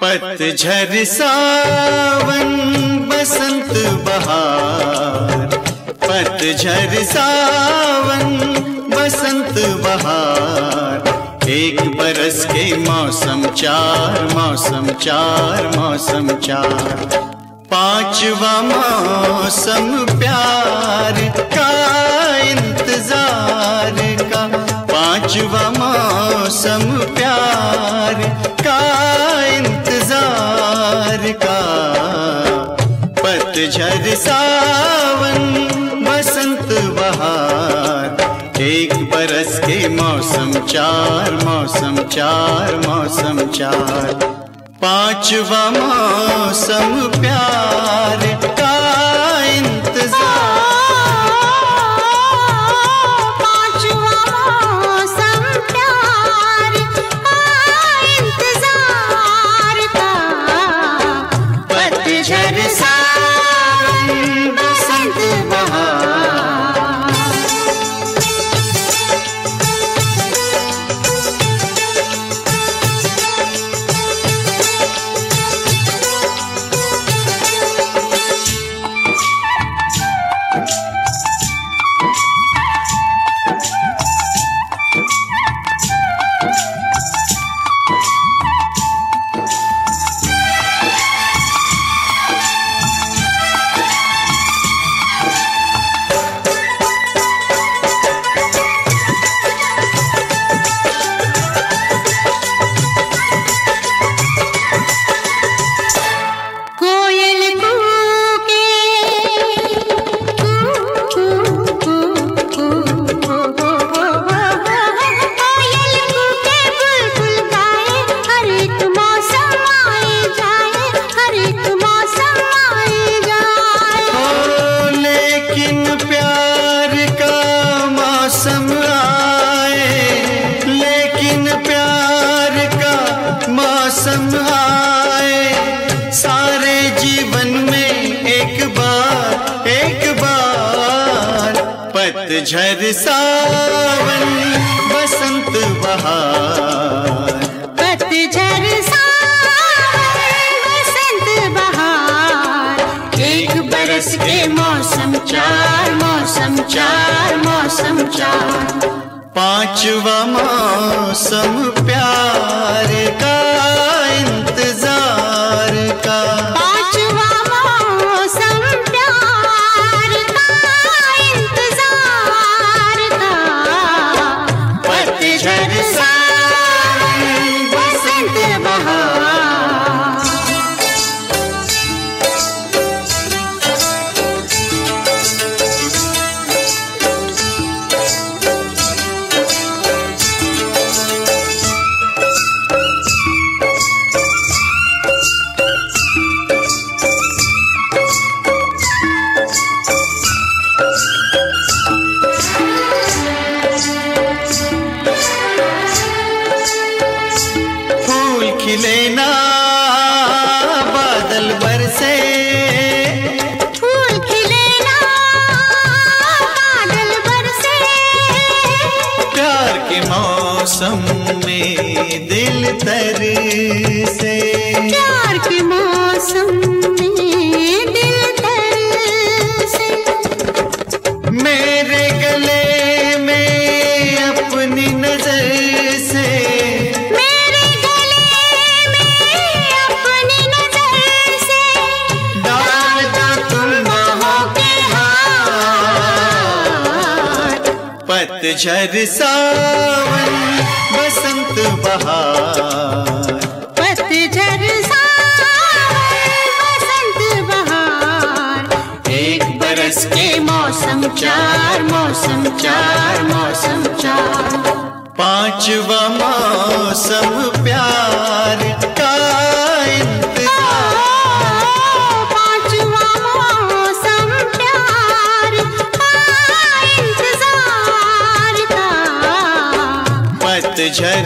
पतझर सावन बसंत बहार। पतझर सावन, बसंत बहार। एक बरस के मौसम चार मौसम चार मौसम चार। पांचवा मौसम प्यार का इंतज़ार का। पांचवा मौसम प्यार का इंतज़ार का। पतझर सावन बहार। एक बरस के मौसम चार मौसम चार मौसम चार। पांचवा मौसम प्यार का पतझर सावन बसंत बहार। पतझर सावन बसंत बहार। एक बरस के मौसम चार मौसम चार मौसम चार। पांचवा मौसम प्यार का इंतज़ार। बादल बरसे। फूल खिले बादल बरसे। प्यार के मौसम में दिल तर से प्यार के मौसम में दिल पतझर सावन बसंत बहार। पतझर सावन बसंत बहार। एक बरस के मौसम चार मौसम चार मौसम चार। पांचवा मौसम प्यार। पतझर